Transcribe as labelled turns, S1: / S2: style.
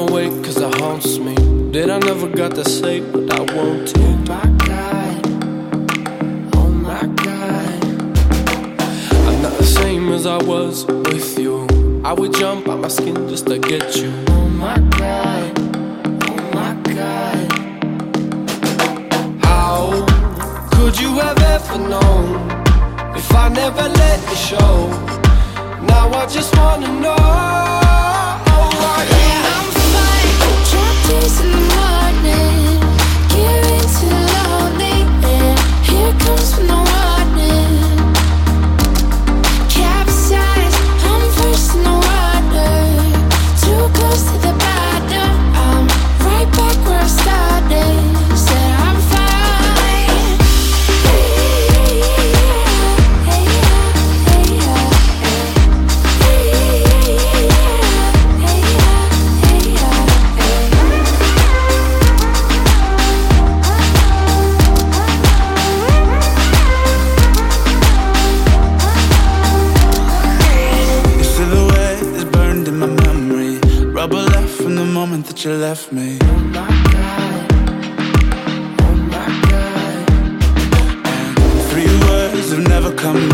S1: awake cause it haunts me. Did I never got to say what I want to?
S2: Oh my god, oh my god.
S1: I'm not the same as I was with you. I would jump out my skin just to get you.
S2: Oh my god, oh my god.
S1: How could you have ever known if I never let you show? Now I just wanna know.
S3: moment that you left me.
S2: Oh my God. Oh my God.
S3: And three words have never come